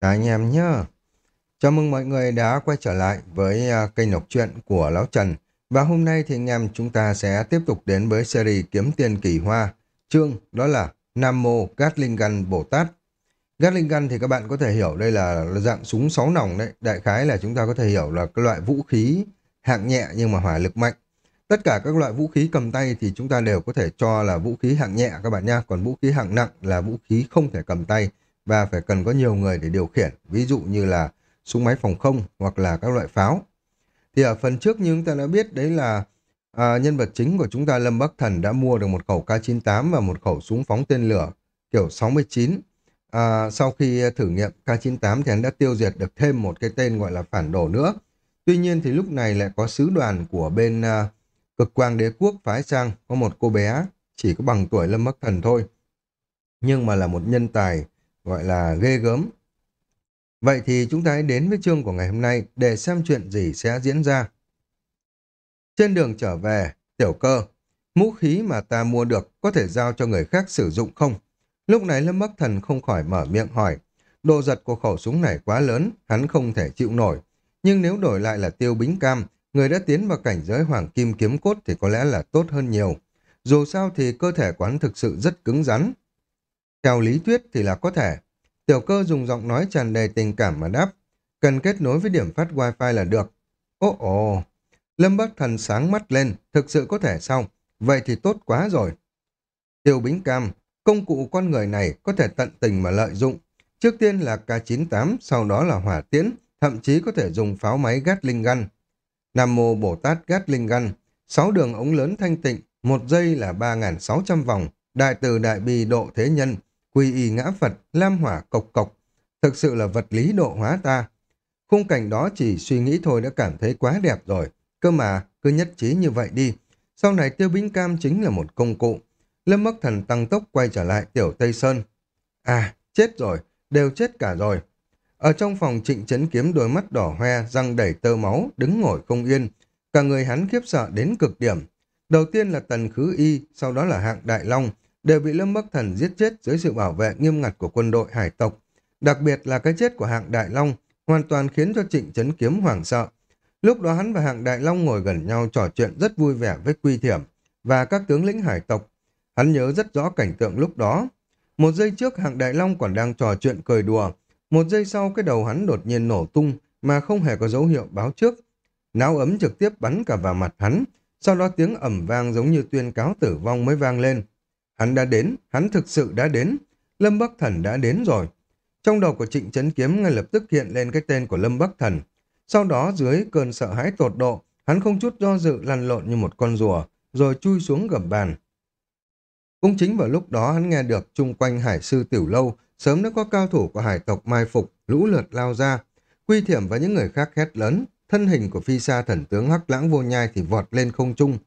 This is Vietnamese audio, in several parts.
Cả anh em nhé Chào mừng mọi người đã quay trở lại với à, kênh đọc truyện của Lão Trần. Và hôm nay thì anh em chúng ta sẽ tiếp tục đến với series Kiếm Tiền Kỳ Hoa. Chương đó là Nam Mô Gatlingan Bồ Tát. Gatlingan thì các bạn có thể hiểu đây là dạng súng sáu nòng đấy. Đại khái là chúng ta có thể hiểu là cái loại vũ khí hạng nhẹ nhưng mà hỏa lực mạnh. Tất cả các loại vũ khí cầm tay thì chúng ta đều có thể cho là vũ khí hạng nhẹ các bạn nha. Còn vũ khí hạng nặng là vũ khí không thể cầm tay và phải cần có nhiều người để điều khiển, ví dụ như là súng máy phòng không hoặc là các loại pháo. Thì ở phần trước như chúng ta đã biết đấy là à, nhân vật chính của chúng ta Lâm Bắc Thần đã mua được một khẩu K98 và một khẩu súng phóng tên lửa kiểu 69. À, sau khi thử nghiệm K98 thì hắn đã tiêu diệt được thêm một cái tên gọi là phản đồ nữa. Tuy nhiên thì lúc này lại có sứ đoàn của bên à, cực quang đế quốc phái sang có một cô bé chỉ có bằng tuổi Lâm Bắc Thần thôi. Nhưng mà là một nhân tài gọi là ghê gớm. Vậy thì chúng ta hãy đến với chương của ngày hôm nay để xem chuyện gì sẽ diễn ra. Trên đường trở về, tiểu cơ, mũ khí mà ta mua được có thể giao cho người khác sử dụng không? Lúc này Lâm Bắc Thần không khỏi mở miệng hỏi. Độ giật của khẩu súng này quá lớn, hắn không thể chịu nổi. Nhưng nếu đổi lại là tiêu bính cam, người đã tiến vào cảnh giới hoàng kim kiếm cốt thì có lẽ là tốt hơn nhiều. Dù sao thì cơ thể quán thực sự rất cứng rắn, theo lý thuyết thì là có thể. Tiểu cơ dùng giọng nói tràn đầy tình cảm mà đáp. Cần kết nối với điểm phát wifi là được. Ồ ồ. Lâm Bắc Thần sáng mắt lên. Thực sự có thể sao? Vậy thì tốt quá rồi. Tiểu Bính Cam, công cụ con người này có thể tận tình mà lợi dụng. Trước tiên là K98, sau đó là hỏa tiễn, thậm chí có thể dùng pháo máy Gatling Gun. Nam Mô Bồ Tát Gatling Gun, sáu đường ống lớn thanh tịnh, một giây là 3.600 vòng, đại từ đại bi độ thế nhân, quy y ngã Phật, lam hỏa cộc cộc, thực sự là vật lý độ hóa ta. Khung cảnh đó chỉ suy nghĩ thôi đã cảm thấy quá đẹp rồi, cơ mà cứ nhất trí như vậy đi. Sau này tiêu bính cam chính là một công cụ. Lâm Bắc Thần tăng tốc quay trở lại tiểu Tây Sơn. À, chết rồi, đều chết cả rồi. Ở trong phòng trịnh chấn kiếm đôi mắt đỏ hoe, răng đầy tơ máu, đứng ngồi không yên. Cả người hắn khiếp sợ đến cực điểm. Đầu tiên là tần khứ y, sau đó là hạng đại long, đều bị Lâm Bắc Thần giết chết dưới sự bảo vệ nghiêm ngặt của quân đội hải tộc. Đặc biệt là cái chết của hạng Đại Long hoàn toàn khiến cho Trịnh Trấn Kiếm hoảng sợ. Lúc đó hắn và hạng Đại Long ngồi gần nhau trò chuyện rất vui vẻ với Quy Thiểm và các tướng lĩnh hải tộc. Hắn nhớ rất rõ cảnh tượng lúc đó. Một giây trước hạng Đại Long còn đang trò chuyện cười đùa. Một giây sau cái đầu hắn đột nhiên nổ tung mà không hề có dấu hiệu báo trước. Náo ấm trực tiếp bắn cả vào mặt hắn. Sau đó tiếng ẩm vang giống như tuyên cáo tử vong mới vang lên. Hắn đã đến, hắn thực sự đã đến. Lâm Bắc Thần đã đến rồi. Trong đầu của Trịnh Trấn Kiếm ngay lập tức hiện lên cái tên của Lâm Bắc Thần. Sau đó dưới cơn sợ hãi tột độ, hắn không chút do dự lăn lộn như một con rùa, rồi chui xuống gầm bàn. Cũng chính vào lúc đó hắn nghe được chung quanh hải sư tiểu lâu, sớm đã có cao thủ của hải tộc mai phục, lũ lượt lao ra. Quy thiểm và những người khác hét lớn, thân hình của phi sa thần tướng hắc lãng vô nhai thì vọt lên không trung.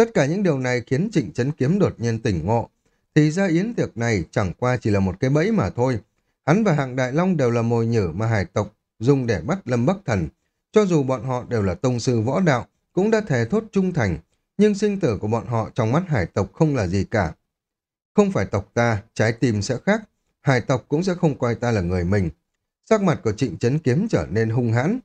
Tất cả những điều này khiến Trịnh Trấn Kiếm đột nhiên tỉnh ngộ. Thì ra yến tiệc này chẳng qua chỉ là một cái bẫy mà thôi. Hắn và hạng Đại Long đều là mồi nhử mà hải tộc dùng để bắt Lâm Bắc Thần. Cho dù bọn họ đều là tông sư võ đạo, cũng đã thề thốt trung thành, nhưng sinh tử của bọn họ trong mắt hải tộc không là gì cả. Không phải tộc ta, trái tim sẽ khác, hải tộc cũng sẽ không coi ta là người mình. Sắc mặt của trịnh chấn kiếm trở nên hung hãn.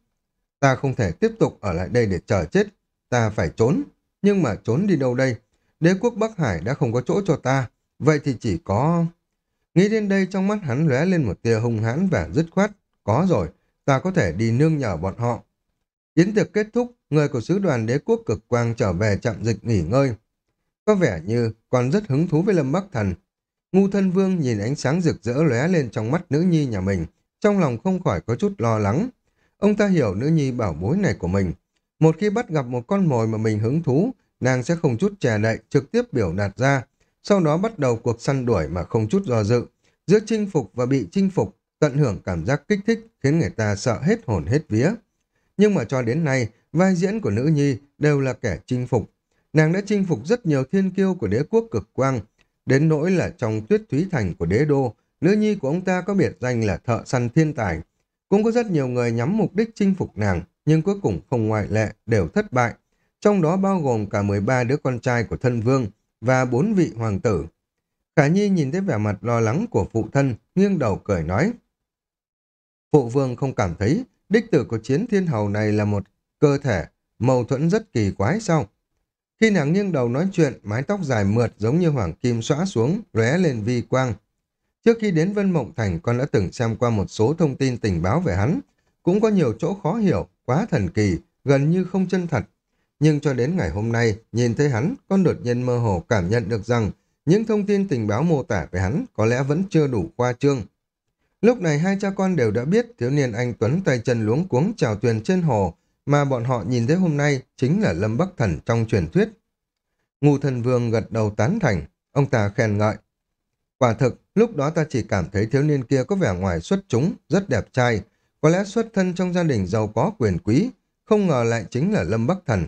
Ta không thể tiếp tục ở lại đây để chờ chết, ta phải trốn. Nhưng mà trốn đi đâu đây? Đế quốc Bắc Hải đã không có chỗ cho ta. Vậy thì chỉ có... Nghĩ đến đây trong mắt hắn lóe lên một tia hung hãn và dứt khoát. Có rồi, ta có thể đi nương nhờ bọn họ. Yến tiệc kết thúc, người của sứ đoàn đế quốc cực quang trở về trạm dịch nghỉ ngơi. Có vẻ như còn rất hứng thú với Lâm Bắc Thần. Ngu thân vương nhìn ánh sáng rực rỡ lóe lên trong mắt nữ nhi nhà mình, trong lòng không khỏi có chút lo lắng. Ông ta hiểu nữ nhi bảo bối này của mình, một khi bắt gặp một con mồi mà mình hứng thú, nàng sẽ không chút chè đậy, trực tiếp biểu đạt ra. Sau đó bắt đầu cuộc săn đuổi mà không chút do dự. Giữa chinh phục và bị chinh phục, tận hưởng cảm giác kích thích khiến người ta sợ hết hồn hết vía. Nhưng mà cho đến nay, vai diễn của nữ nhi đều là kẻ chinh phục. Nàng đã chinh phục rất nhiều thiên kiêu của đế quốc cực quang, đến nỗi là trong tuyết thúy thành của đế đô, nữ nhi của ông ta có biệt danh là thợ săn thiên tài. Cũng có rất nhiều người nhắm mục đích chinh phục nàng, nhưng cuối cùng không ngoại lệ đều thất bại, trong đó bao gồm cả 13 đứa con trai của thân vương và bốn vị hoàng tử. Khả Nhi nhìn thấy vẻ mặt lo lắng của phụ thân, nghiêng đầu cười nói. Phụ vương không cảm thấy đích tử của chiến thiên hầu này là một cơ thể mâu thuẫn rất kỳ quái sao? Khi nàng nghiêng đầu nói chuyện, mái tóc dài mượt giống như hoàng kim xõa xuống, lóe lên vi quang. Trước khi đến Vân Mộng Thành, con đã từng xem qua một số thông tin tình báo về hắn. Cũng có nhiều chỗ khó hiểu, quá thần kỳ, gần như không chân thật. Nhưng cho đến ngày hôm nay, nhìn thấy hắn, con đột nhiên mơ hồ cảm nhận được rằng những thông tin tình báo mô tả về hắn có lẽ vẫn chưa đủ khoa trương. Lúc này hai cha con đều đã biết thiếu niên anh Tuấn tay chân luống cuống trào thuyền trên hồ mà bọn họ nhìn thấy hôm nay chính là Lâm Bắc Thần trong truyền thuyết. Ngụ thần vương gật đầu tán thành, ông ta khen ngợi. Quả thực, lúc đó ta chỉ cảm thấy thiếu niên kia có vẻ ngoài xuất chúng, rất đẹp trai, có lẽ xuất thân trong gia đình giàu có quyền quý, không ngờ lại chính là Lâm Bắc Thần.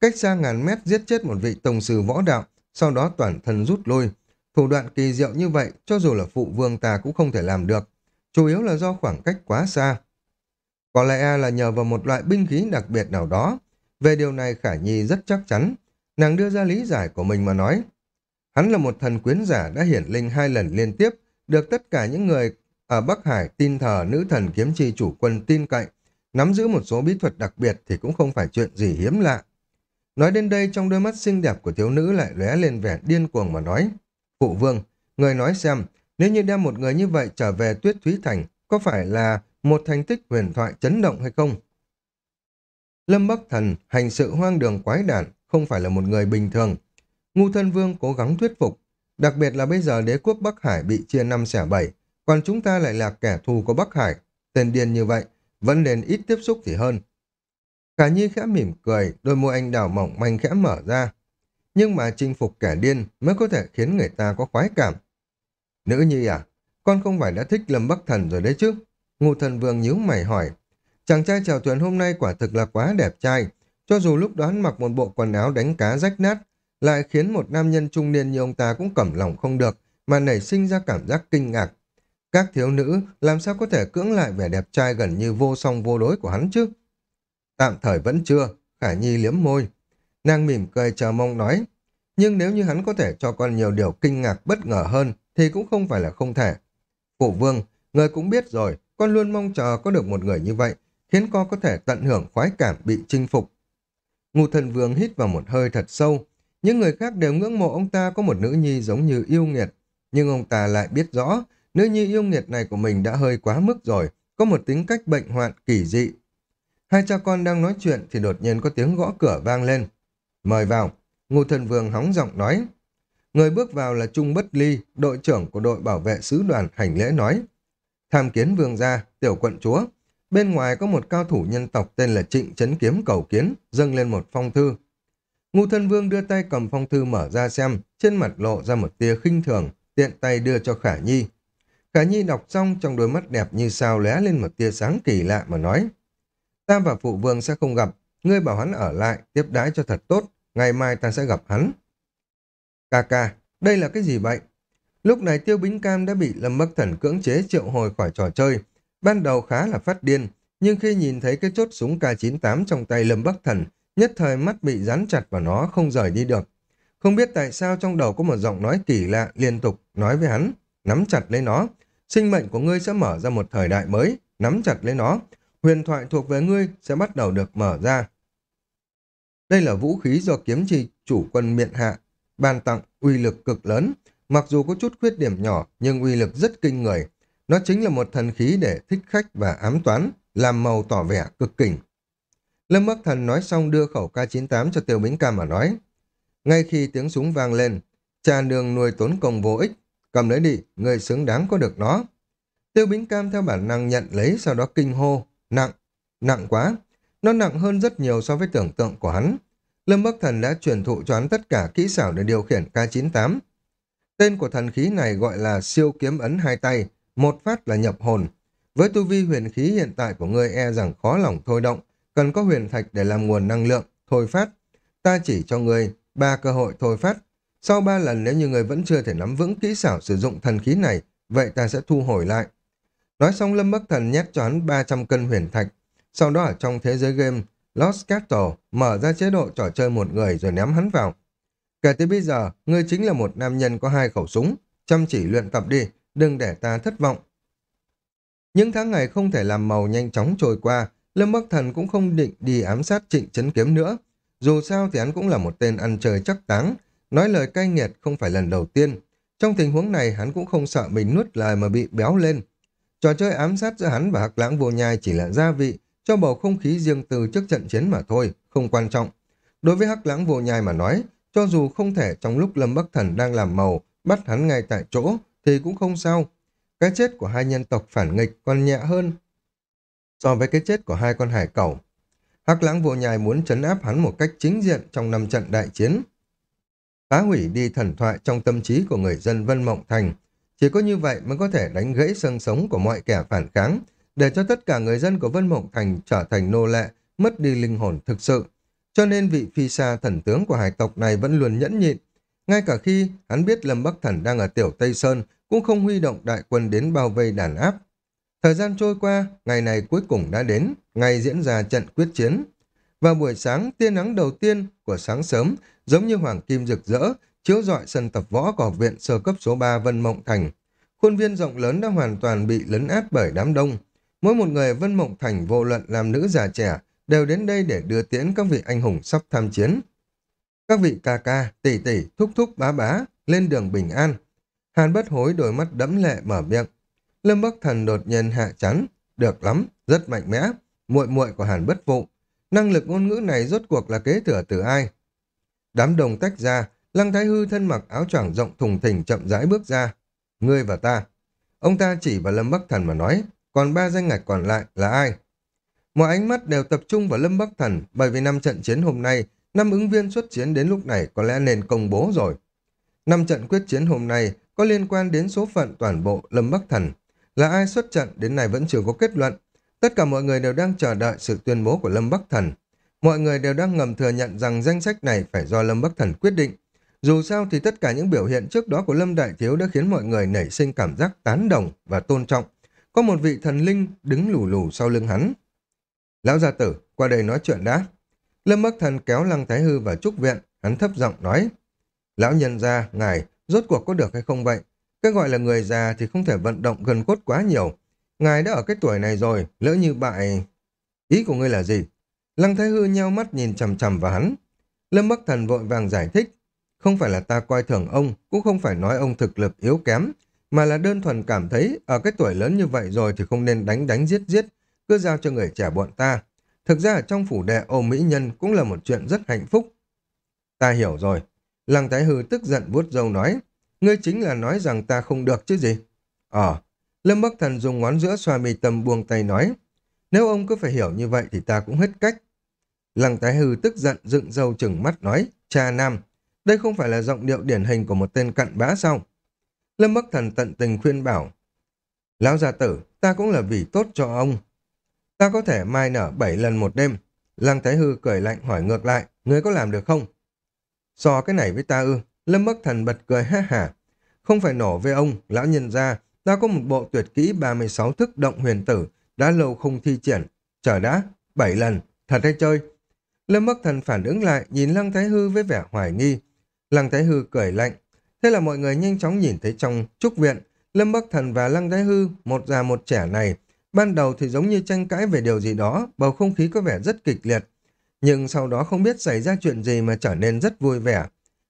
Cách xa ngàn mét giết chết một vị tổng sư võ đạo, sau đó toàn thân rút lui. Thủ đoạn kỳ diệu như vậy, cho dù là phụ vương ta cũng không thể làm được. Chủ yếu là do khoảng cách quá xa. Có lẽ là nhờ vào một loại binh khí đặc biệt nào đó. Về điều này Khả Nhi rất chắc chắn. Nàng đưa ra lý giải của mình mà nói. Hắn là một thần quyến giả đã hiển linh hai lần liên tiếp, được tất cả những người À, ở Bắc Hải tin thờ nữ thần kiếm chi chủ quân tin cậy. Nắm giữ một số bí thuật đặc biệt thì cũng không phải chuyện gì hiếm lạ. Nói đến đây trong đôi mắt xinh đẹp của thiếu nữ lại lóe lên vẻ điên cuồng mà nói. Phụ vương, người nói xem, nếu như đem một người như vậy trở về Tuyết Thúy Thành, có phải là một thành tích huyền thoại chấn động hay không? Lâm Bắc Thần hành sự hoang đường quái đản, không phải là một người bình thường. Ngu thân vương cố gắng thuyết phục, đặc biệt là bây giờ đế quốc Bắc Hải bị chia năm xẻ bảy, còn chúng ta lại là kẻ thù của Bắc Hải. Tên điên như vậy, vẫn nên ít tiếp xúc thì hơn. Cả nhi khẽ mỉm cười, đôi môi anh đào mỏng manh khẽ mở ra. Nhưng mà chinh phục kẻ điên mới có thể khiến người ta có khoái cảm. Nữ nhi à, con không phải đã thích Lâm Bắc Thần rồi đấy chứ? Ngô thần vương nhíu mày hỏi. Chàng trai chào thuyền hôm nay quả thực là quá đẹp trai. Cho dù lúc đó hắn mặc một bộ quần áo đánh cá rách nát, lại khiến một nam nhân trung niên như ông ta cũng cẩm lòng không được, mà nảy sinh ra cảm giác kinh ngạc. Các thiếu nữ làm sao có thể cưỡng lại vẻ đẹp trai gần như vô song vô đối của hắn chứ? Tạm thời vẫn chưa, Khả Nhi liếm môi. Nàng mỉm cười chờ mong nói, nhưng nếu như hắn có thể cho con nhiều điều kinh ngạc bất ngờ hơn, thì cũng không phải là không thể. Phụ vương, người cũng biết rồi, con luôn mong chờ có được một người như vậy, khiến con có thể tận hưởng khoái cảm bị chinh phục. Ngụ thần vương hít vào một hơi thật sâu. Những người khác đều ngưỡng mộ ông ta có một nữ nhi giống như yêu nghiệt. Nhưng ông ta lại biết rõ, nữ nhi yêu nghiệt này của mình đã hơi quá mức rồi, có một tính cách bệnh hoạn kỳ dị. Hai cha con đang nói chuyện thì đột nhiên có tiếng gõ cửa vang lên. Mời vào. Ngô thần vương hóng giọng nói. Người bước vào là Trung Bất Ly, đội trưởng của đội bảo vệ sứ đoàn hành lễ nói. Tham kiến vương gia, tiểu quận chúa. Bên ngoài có một cao thủ nhân tộc tên là Trịnh Trấn Kiếm Cầu Kiến, dâng lên một phong thư. Ngô thân vương đưa tay cầm phong thư mở ra xem, trên mặt lộ ra một tia khinh thường, tiện tay đưa cho Khả Nhi. Khả Nhi đọc xong trong đôi mắt đẹp như sao lóe lên một tia sáng kỳ lạ mà nói. Ta và phụ vương sẽ không gặp, ngươi bảo hắn ở lại, tiếp đái cho thật tốt, ngày mai ta sẽ gặp hắn. Cà ca, đây là cái gì vậy? Lúc này Tiêu Bính Cam đã bị Lâm Bắc Thần cưỡng chế triệu hồi khỏi trò chơi. Ban đầu khá là phát điên, nhưng khi nhìn thấy cái chốt súng K98 trong tay Lâm Bắc Thần, nhất thời mắt bị dán chặt vào nó không rời đi được. Không biết tại sao trong đầu có một giọng nói kỳ lạ liên tục nói với hắn, nắm chặt lấy nó. Sinh mệnh của ngươi sẽ mở ra một thời đại mới, nắm chặt lấy nó. Huyền thoại thuộc về ngươi sẽ bắt đầu được mở ra. Đây là vũ khí do kiếm chi chủ quân miện hạ, ban tặng uy lực cực lớn, Mặc dù có chút khuyết điểm nhỏ, nhưng uy lực rất kinh người. Nó chính là một thần khí để thích khách và ám toán, làm màu tỏ vẻ cực kỉnh. Lâm Bắc Thần nói xong đưa khẩu K98 cho Tiêu Bính Cam mà nói. Ngay khi tiếng súng vang lên, cha nương nuôi tốn công vô ích, cầm lấy đi, người xứng đáng có được nó. Tiêu Bính Cam theo bản năng nhận lấy, sau đó kinh hô, nặng, nặng quá. Nó nặng hơn rất nhiều so với tưởng tượng của hắn. Lâm Bắc Thần đã truyền thụ cho hắn tất cả kỹ xảo để điều khiển K98, Tên của thần khí này gọi là siêu kiếm ấn hai tay, một phát là nhập hồn. Với tu vi huyền khí hiện tại của ngươi e rằng khó lòng thôi động, cần có huyền thạch để làm nguồn năng lượng, thôi phát. Ta chỉ cho ngươi ba cơ hội thôi phát. Sau ba lần nếu như người vẫn chưa thể nắm vững kỹ xảo sử dụng thần khí này, vậy ta sẽ thu hồi lại. Nói xong Lâm Bắc Thần nhét cho hắn 300 cân huyền thạch. Sau đó ở trong thế giới game, Lost Castle mở ra chế độ trò chơi một người rồi ném hắn vào. Kể từ bây giờ, ngươi chính là một nam nhân có hai khẩu súng. Chăm chỉ luyện tập đi, đừng để ta thất vọng. Những tháng ngày không thể làm màu nhanh chóng trôi qua, Lâm Bắc Thần cũng không định đi ám sát trịnh chấn kiếm nữa. Dù sao thì hắn cũng là một tên ăn chơi chắc táng, nói lời cay nghiệt không phải lần đầu tiên. Trong tình huống này hắn cũng không sợ mình nuốt lời mà bị béo lên. Trò chơi ám sát giữa hắn và Hắc Lãng Vô Nhai chỉ là gia vị cho bầu không khí riêng từ trước trận chiến mà thôi, không quan trọng. Đối với Hắc Lãng Vô Nhai mà nói, cho dù không thể trong lúc Lâm Bắc Thần đang làm màu bắt hắn ngay tại chỗ thì cũng không sao. Cái chết của hai nhân tộc phản nghịch còn nhẹ hơn so với cái chết của hai con hải cẩu. Hắc lãng vô nhai muốn chấn áp hắn một cách chính diện trong năm trận đại chiến. Phá hủy đi thần thoại trong tâm trí của người dân Vân Mộng Thành. Chỉ có như vậy mới có thể đánh gãy xương sống của mọi kẻ phản kháng, để cho tất cả người dân của Vân Mộng Thành trở thành nô lệ, mất đi linh hồn thực sự. Cho nên vị phi xa thần tướng của hải tộc này vẫn luôn nhẫn nhịn. Ngay cả khi hắn biết Lâm Bắc Thần đang ở tiểu Tây Sơn, cũng không huy động đại quân đến bao vây đàn áp. Thời gian trôi qua, ngày này cuối cùng đã đến, ngày diễn ra trận quyết chiến. Vào buổi sáng, tia nắng đầu tiên của sáng sớm, giống như hoàng kim rực rỡ, chiếu rọi sân tập võ của học viện sơ cấp số 3 Vân Mộng Thành. Khuôn viên rộng lớn đã hoàn toàn bị lấn át bởi đám đông. Mỗi một người Vân Mộng Thành vô luận làm nữ già trẻ đều đến đây để đưa tiễn các vị anh hùng sắp tham chiến. Các vị ca ca, tỷ tỷ, thúc thúc bá bá, lên đường bình an. Hàn bất hối đôi mắt đẫm lệ mở miệng. Lâm Bắc Thần đột nhiên hạ chắn. Được lắm, rất mạnh mẽ. muội muội của Hàn bất phụ. Năng lực ngôn ngữ này rốt cuộc là kế thừa từ ai? Đám đồng tách ra, Lăng Thái Hư thân mặc áo choàng rộng thùng thình chậm rãi bước ra. Ngươi và ta. Ông ta chỉ vào Lâm Bắc Thần mà nói, còn ba danh ngạch còn lại là ai? Mọi ánh mắt đều tập trung vào Lâm Bắc Thần bởi vì năm trận chiến hôm nay, năm ứng viên xuất chiến đến lúc này có lẽ nên công bố rồi. Năm trận quyết chiến hôm nay có liên quan đến số phận toàn bộ Lâm Bắc Thần. Là ai xuất trận đến nay vẫn chưa có kết luận. Tất cả mọi người đều đang chờ đợi sự tuyên bố của Lâm Bắc Thần. Mọi người đều đang ngầm thừa nhận rằng danh sách này phải do Lâm Bắc Thần quyết định. Dù sao thì tất cả những biểu hiện trước đó của Lâm Đại Thiếu đã khiến mọi người nảy sinh cảm giác tán đồng và tôn trọng. Có một vị thần linh đứng lù lù sau lưng hắn. Lão gia tử, qua đây nói chuyện đã. Lâm Bắc Thần kéo Lăng Thái Hư vào trúc viện, hắn thấp giọng nói. Lão nhân gia, ngài, rốt cuộc có được hay không vậy? Cái gọi là người già thì không thể vận động gần cốt quá nhiều. Ngài đã ở cái tuổi này rồi, lỡ như bại... Ý của ngươi là gì? Lăng Thái Hư nheo mắt nhìn chằm chằm vào hắn. Lâm Bắc Thần vội vàng giải thích. Không phải là ta coi thường ông, cũng không phải nói ông thực lực yếu kém, mà là đơn thuần cảm thấy ở cái tuổi lớn như vậy rồi thì không nên đánh đánh giết giết, cứ giao cho người trẻ bọn ta. Thực ra ở trong phủ đệ ô mỹ nhân cũng là một chuyện rất hạnh phúc. Ta hiểu rồi. Lăng Thái Hư tức giận vuốt râu nói. Ngươi chính là nói rằng ta không được chứ gì? Ờ, Lâm Bắc Thần dùng ngón giữa xoa mi tâm buông tay nói. Nếu ông cứ phải hiểu như vậy thì ta cũng hết cách. Lăng tái hư tức giận dựng râu chừng mắt nói. Cha nam, đây không phải là giọng điệu điển hình của một tên cặn bã sao? Lâm Bắc Thần tận tình khuyên bảo. Lão gia tử, ta cũng là vì tốt cho ông. Ta có thể mai nở bảy lần một đêm. Lăng Thái Hư cười lạnh hỏi ngược lại, ngươi có làm được không? So cái này với ta ư, Lâm Bắc Thần bật cười ha hả. Không phải nổ với ông, lão nhân ra, ta có một bộ tuyệt kỹ 36 thức động huyền tử, đã lâu không thi triển. Chờ đã, 7 lần, thật hay chơi? Lâm Bắc Thần phản ứng lại, nhìn Lăng Thái Hư với vẻ hoài nghi. Lăng Thái Hư cười lạnh. Thế là mọi người nhanh chóng nhìn thấy trong trúc viện, Lâm Bắc Thần và Lăng Thái Hư, một già một trẻ này, ban đầu thì giống như tranh cãi về điều gì đó, bầu không khí có vẻ rất kịch liệt. Nhưng sau đó không biết xảy ra chuyện gì mà trở nên rất vui vẻ.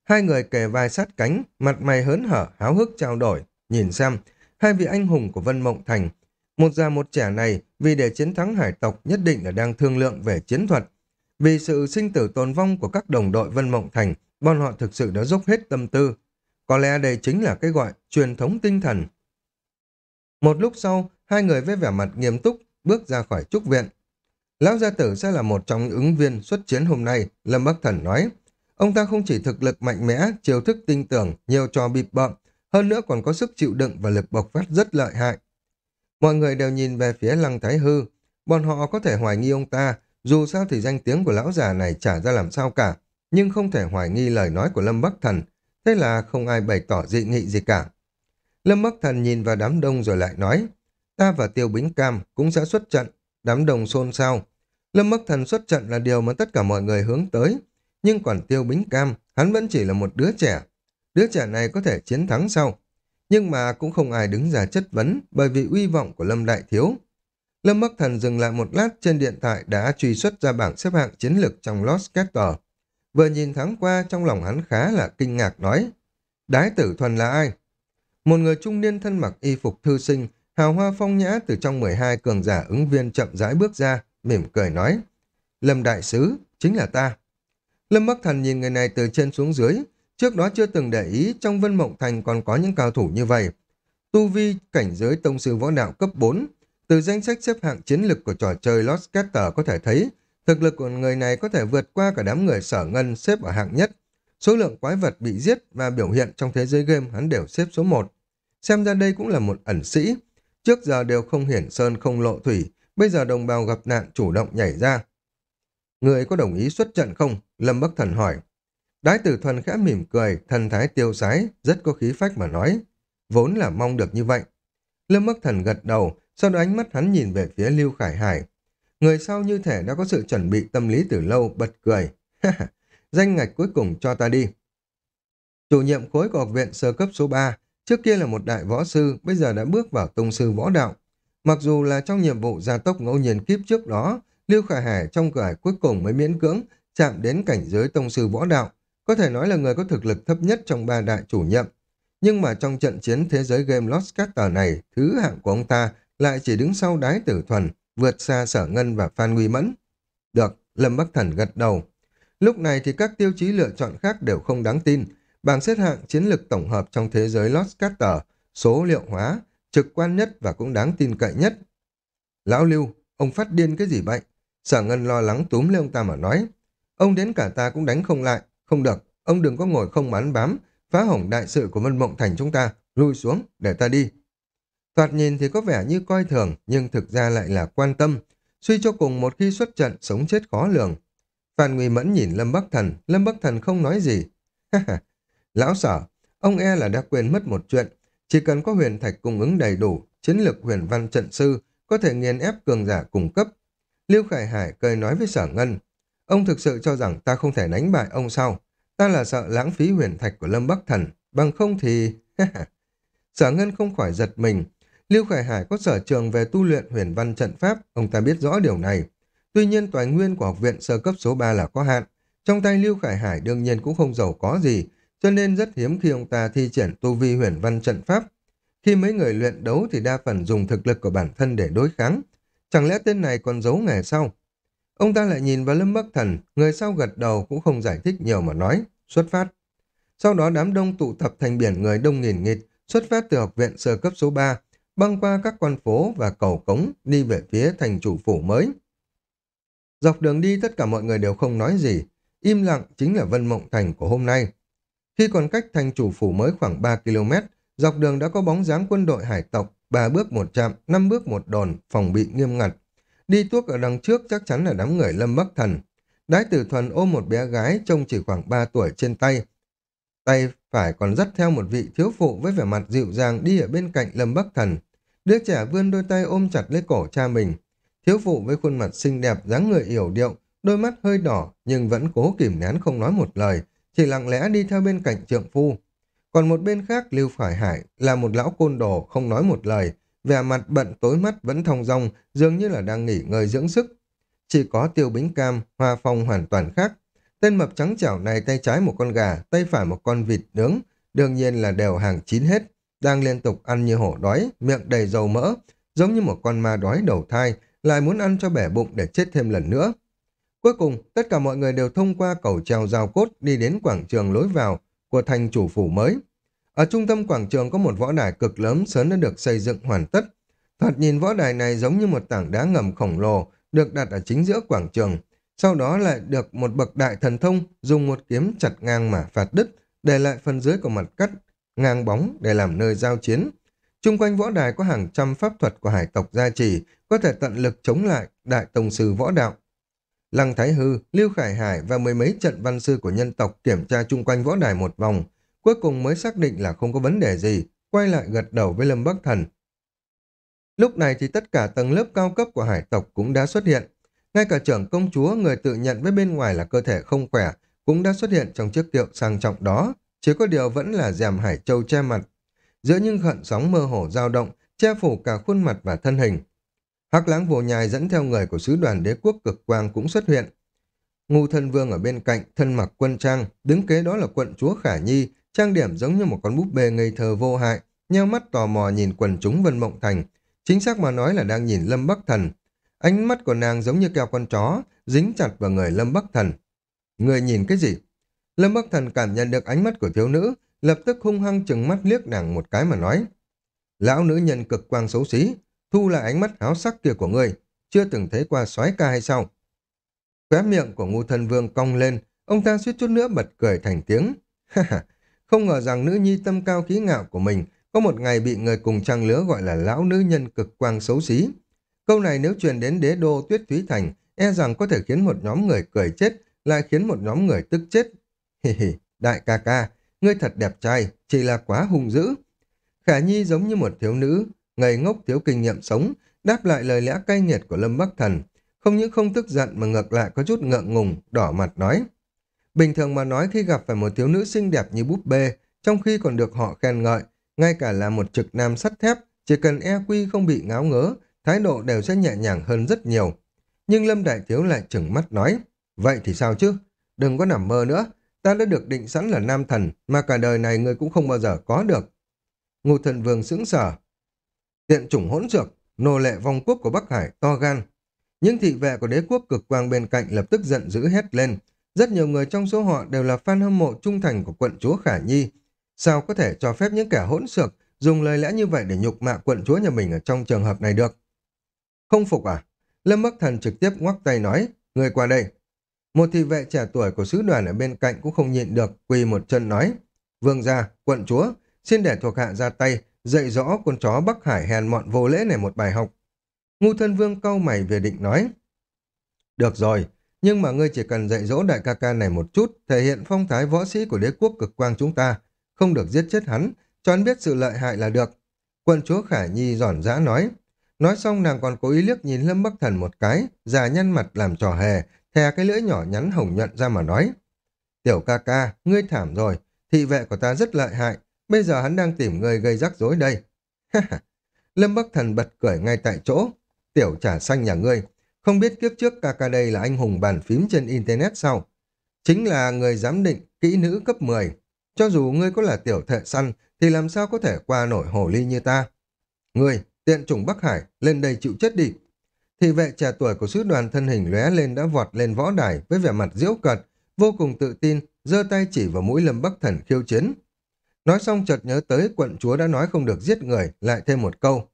Hai người kề vai sát cánh, mặt mày hớn hở, háo hức trao đổi. Nhìn xem, hai vị anh hùng của Vân Mộng Thành. Một già một trẻ này, vì để chiến thắng hải tộc nhất định là đang thương lượng về chiến thuật. Vì sự sinh tử tồn vong của các đồng đội Vân Mộng Thành, bọn họ thực sự đã dốc hết tâm tư. Có lẽ đây chính là cái gọi truyền thống tinh thần. Một lúc sau, hai người với vẻ mặt nghiêm túc bước ra khỏi trúc viện. Lão gia tử sẽ là một trong những ứng viên xuất chiến hôm nay, Lâm Bắc Thần nói. Ông ta không chỉ thực lực mạnh mẽ, chiêu thức tinh tưởng, nhiều trò bịp bợm, hơn nữa còn có sức chịu đựng và lực bộc phát rất lợi hại. Mọi người đều nhìn về phía Lăng Thái Hư, bọn họ có thể hoài nghi ông ta, dù sao thì danh tiếng của lão già này trả ra làm sao cả, nhưng không thể hoài nghi lời nói của Lâm Bắc Thần, thế là không ai bày tỏ dị nghị gì cả. Lâm Bắc Thần nhìn vào đám đông rồi lại nói, ta và Tiêu Bính Cam cũng sẽ xuất trận, đám đông xôn xao. Lâm Bắc Thần xuất trận là điều mà tất cả mọi người hướng tới, nhưng còn Tiêu Bính Cam, hắn vẫn chỉ là một đứa trẻ. Đứa trẻ này có thể chiến thắng sau. Nhưng mà cũng không ai đứng ra chất vấn bởi vì uy vọng của Lâm Đại Thiếu. Lâm Bắc Thần dừng lại một lát trên điện thoại đã truy xuất ra bảng xếp hạng chiến lược trong Lost Catter. Vừa nhìn tháng qua trong lòng hắn khá là kinh ngạc nói. Đái tử thuần là ai? Một người trung niên thân mặc y phục thư sinh, hào hoa phong nhã từ trong 12 cường giả ứng viên chậm rãi bước ra, mỉm cười nói. Lâm Đại Sứ, chính là ta. Lâm Bắc Thần nhìn người này từ trên xuống dưới, trước đó chưa từng để ý trong Vân Mộng Thành còn có những cao thủ như vậy. Tu Vi cảnh giới tông sư võ đạo cấp 4, từ danh sách xếp hạng chiến lực của trò chơi Lost Scatter có thể thấy, thực lực của người này có thể vượt qua cả đám người sở ngân xếp ở hạng nhất. Số lượng quái vật bị giết và biểu hiện trong thế giới game hắn đều xếp số 1. Xem ra đây cũng là một ẩn sĩ. Trước giờ đều không hiển sơn không lộ thủy, bây giờ đồng bào gặp nạn chủ động nhảy ra. Người có đồng ý xuất trận không? Lâm Bắc Thần hỏi. Đái tử thuần khẽ mỉm cười, thần thái tiêu sái, rất có khí phách mà nói. Vốn là mong được như vậy. Lâm Bắc Thần gật đầu, sau đó ánh mắt hắn nhìn về phía Lưu Khải Hải. Người sau như thể đã có sự chuẩn bị tâm lý từ lâu, bật cười. Danh ngạch cuối cùng cho ta đi. Chủ nhiệm khối của học viện sơ cấp số 3, trước kia là một đại võ sư, bây giờ đã bước vào tông sư võ đạo. Mặc dù là trong nhiệm vụ gia tốc ngẫu nhiên kiếp trước đó, Lưu Khải Hải trong cửa cuối cùng mới miễn cưỡng chạm đến cảnh giới tông sư võ đạo, có thể nói là người có thực lực thấp nhất trong ba đại chủ nhiệm. Nhưng mà trong trận chiến thế giới game Lost Caster này, thứ hạng của ông ta lại chỉ đứng sau đái tử thuần, vượt xa sở ngân và Phan Nguy Mẫn. Được, Lâm Bắc Thần gật đầu. Lúc này thì các tiêu chí lựa chọn khác đều không đáng tin. Bảng xếp hạng chiến lược tổng hợp trong thế giới Lost Carter, số liệu hóa, trực quan nhất và cũng đáng tin cậy nhất. Lão Lưu, ông phát điên cái gì vậy? Sở Ngân lo lắng túm lên ông ta mà nói. Ông đến cả ta cũng đánh không lại. Không được, ông đừng có ngồi không bắn bám, phá hỏng đại sự của Vân Mộng Thành chúng ta. Lui xuống, để ta đi. Thoạt nhìn thì có vẻ như coi thường, nhưng thực ra lại là quan tâm. Suy cho cùng một khi xuất trận, sống chết khó lường. Phan Nguy Mẫn nhìn Lâm Bắc Thần, Lâm Bắc Thần không nói gì. Lão sở, ông e là đã quên mất một chuyện. Chỉ cần có huyền thạch cung ứng đầy đủ, chiến lược huyền văn trận sư có thể nghiền ép cường giả cung cấp. Lưu Khải Hải cười nói với sở ngân. Ông thực sự cho rằng ta không thể đánh bại ông sao? Ta là sợ lãng phí huyền thạch của Lâm Bắc Thần, bằng không thì... sở ngân không khỏi giật mình, Lưu Khải Hải có sở trường về tu luyện huyền văn trận pháp, ông ta biết rõ điều này. Tuy nhiên tài nguyên của học viện sơ cấp số 3 là có hạn. Trong tay Lưu Khải Hải đương nhiên cũng không giàu có gì, cho nên rất hiếm khi ông ta thi triển tu vi huyền văn trận pháp. Khi mấy người luyện đấu thì đa phần dùng thực lực của bản thân để đối kháng. Chẳng lẽ tên này còn giấu nghề sau? Ông ta lại nhìn vào Lâm Bắc Thần, người sau gật đầu cũng không giải thích nhiều mà nói, xuất phát. Sau đó đám đông tụ tập thành biển người đông nghìn nghịt, xuất phát từ học viện sơ cấp số 3, băng qua các con phố và cầu cống đi về phía thành chủ phủ mới. Dọc đường đi tất cả mọi người đều không nói gì, im lặng chính là Vân Mộng Thành của hôm nay. Khi còn cách thành chủ phủ mới khoảng 3 km, dọc đường đã có bóng dáng quân đội hải tộc, ba bước một chạm, năm bước một đồn, phòng bị nghiêm ngặt. Đi tuốc ở đằng trước chắc chắn là đám người lâm bắc thần. Đái tử thuần ôm một bé gái trông chỉ khoảng 3 tuổi trên tay. Tay phải còn dắt theo một vị thiếu phụ với vẻ mặt dịu dàng đi ở bên cạnh lâm bắc thần. Đứa trẻ vươn đôi tay ôm chặt lấy cổ cha mình. Thiếu phụ với khuôn mặt xinh đẹp, dáng người yểu điệu, đôi mắt hơi đỏ nhưng vẫn cố kìm nén không nói một lời, chỉ lặng lẽ đi theo bên cạnh trượng phu. Còn một bên khác Lưu Phải Hải là một lão côn đồ không nói một lời, vẻ mặt bận tối mắt vẫn thong dong, dường như là đang nghỉ ngơi dưỡng sức. Chỉ có tiêu bính cam, hoa phong hoàn toàn khác. Tên mập trắng chảo này tay trái một con gà, tay phải một con vịt nướng, đương nhiên là đều hàng chín hết đang liên tục ăn như hổ đói, miệng đầy dầu mỡ, giống như một con ma đói đầu thai, lại muốn ăn cho bẻ bụng để chết thêm lần nữa. Cuối cùng, tất cả mọi người đều thông qua cầu treo rào cốt đi đến quảng trường lối vào của thành chủ phủ mới. Ở trung tâm quảng trường có một võ đài cực lớn sớm đã được xây dựng hoàn tất. Thoạt nhìn võ đài này giống như một tảng đá ngầm khổng lồ được đặt ở chính giữa quảng trường. Sau đó lại được một bậc đại thần thông dùng một kiếm chặt ngang mà phạt đứt, để lại phần dưới của mặt cắt ngang bóng để làm nơi giao chiến. Trung quanh võ đài có hàng trăm pháp thuật của hải tộc gia trì, có thể tận lực chống lại đại tông sư võ đạo. Lăng Thái Hư, Lưu Khải Hải và mười mấy trận văn sư của nhân tộc kiểm tra chung quanh võ đài một vòng, cuối cùng mới xác định là không có vấn đề gì, quay lại gật đầu với Lâm Bắc Thần. Lúc này thì tất cả tầng lớp cao cấp của hải tộc cũng đã xuất hiện. Ngay cả trưởng công chúa, người tự nhận với bên ngoài là cơ thể không khỏe, cũng đã xuất hiện trong chiếc tiệu sang trọng đó, chỉ có điều vẫn là dèm hải châu che mặt. giữa những gợn sóng mơ hồ dao động, che phủ cả khuôn mặt và thân hình. Hắc lãng vô nhai dẫn theo người của sứ đoàn đế quốc cực quang cũng xuất hiện. Ngu thân vương ở bên cạnh, thân mặc quân trang, đứng kế đó là quận chúa Khả Nhi, trang điểm giống như một con búp bê ngây thơ vô hại, nheo mắt tò mò nhìn quần chúng Vân Mộng Thành. Chính xác mà nói là đang nhìn Lâm Bắc Thần. Ánh mắt của nàng giống như keo con chó, dính chặt vào người Lâm Bắc Thần. Người nhìn cái gì? Lâm Bắc Thần cảm nhận được ánh mắt của thiếu nữ, lập tức hung hăng chừng mắt liếc nàng một cái mà nói. Lão nữ nhân cực quang xấu xí, thu lại ánh mắt háo sắc kia của ngươi, chưa từng thấy qua soái ca hay sao? Khóe miệng của ngu thần vương cong lên, ông ta suýt chút nữa bật cười thành tiếng. Không ngờ rằng nữ nhi tâm cao khí ngạo của mình có một ngày bị người cùng trang lứa gọi là lão nữ nhân cực quang xấu xí. Câu này nếu truyền đến đế đô Tuyết Thúy Thành, e rằng có thể khiến một nhóm người cười chết, lại khiến một nhóm người tức chết. Hì hì, đại ca ca, ngươi thật đẹp trai, chỉ là quá hung dữ. Khả Nhi giống như một thiếu nữ, ngây ngốc thiếu kinh nghiệm sống, đáp lại lời lẽ cay nghiệt của Lâm Bắc Thần. Không những không tức giận mà ngược lại có chút ngượng ngùng, đỏ mặt nói. Bình thường mà nói khi gặp phải một thiếu nữ xinh đẹp như búp bê, trong khi còn được họ khen ngợi, ngay cả là một trực nam sắt thép, chỉ cần e quy không bị ngáo ngớ, thái độ đều sẽ nhẹ nhàng hơn rất nhiều. Nhưng Lâm Đại Thiếu lại chừng mắt nói, vậy thì sao chứ? Đừng có nằm mơ nữa, ta đã được định sẵn là nam thần, mà cả đời này người cũng không bao giờ có được. Ngô thần vương sững sở. Tiện chủng hỗn dược, nô lệ vong quốc của Bắc Hải to gan. Những thị vệ của đế quốc cực quang bên cạnh lập tức giận dữ hét lên. Rất nhiều người trong số họ đều là fan hâm mộ trung thành của quận chúa Khả Nhi. Sao có thể cho phép những kẻ hỗn xược dùng lời lẽ như vậy để nhục mạ quận chúa nhà mình ở trong trường hợp này được? Không phục à? Lâm Bắc Thần trực tiếp ngoắc tay nói, người qua đây. Một thị vệ trẻ tuổi của sứ đoàn ở bên cạnh cũng không nhịn được, quỳ một chân nói, vương gia, quận chúa, xin để thuộc hạ ra tay, dạy rõ con chó Bắc Hải hèn mọn vô lễ này một bài học. Ngu thân vương cau mày về định nói, được rồi, nhưng mà ngươi chỉ cần dạy dỗ đại ca ca này một chút, thể hiện phong thái võ sĩ của đế quốc cực quang chúng ta, không được giết chết hắn, cho hắn biết sự lợi hại là được. quận chúa Khả Nhi giòn giã nói. Nói xong nàng còn cố ý liếc nhìn Lâm Bắc Thần một cái, già nhăn mặt làm trò hề, thè cái lưỡi nhỏ nhắn hồng nhuận ra mà nói. Tiểu ca ca, ngươi thảm rồi, thị vệ của ta rất lợi hại, bây giờ hắn đang tìm người gây rắc rối đây. Lâm Bắc Thần bật cười ngay tại chỗ. Tiểu trà xanh nhà ngươi, không biết kiếp trước ca ca đây là anh hùng bàn phím trên Internet sao? Chính là người giám định kỹ nữ cấp 10. Cho dù ngươi có là tiểu thệ săn, thì làm sao có thể qua nổi hồ ly như ta? Ngươi, tiện chủng Bắc Hải, lên đây chịu chết đi. Thị vệ trẻ tuổi của sứ đoàn thân hình lóe lên đã vọt lên võ đài với vẻ mặt diễu cợt, vô cùng tự tin, giơ tay chỉ vào mũi Lâm Bắc Thần khiêu chiến. Nói xong chợt nhớ tới quận chúa đã nói không được giết người, lại thêm một câu.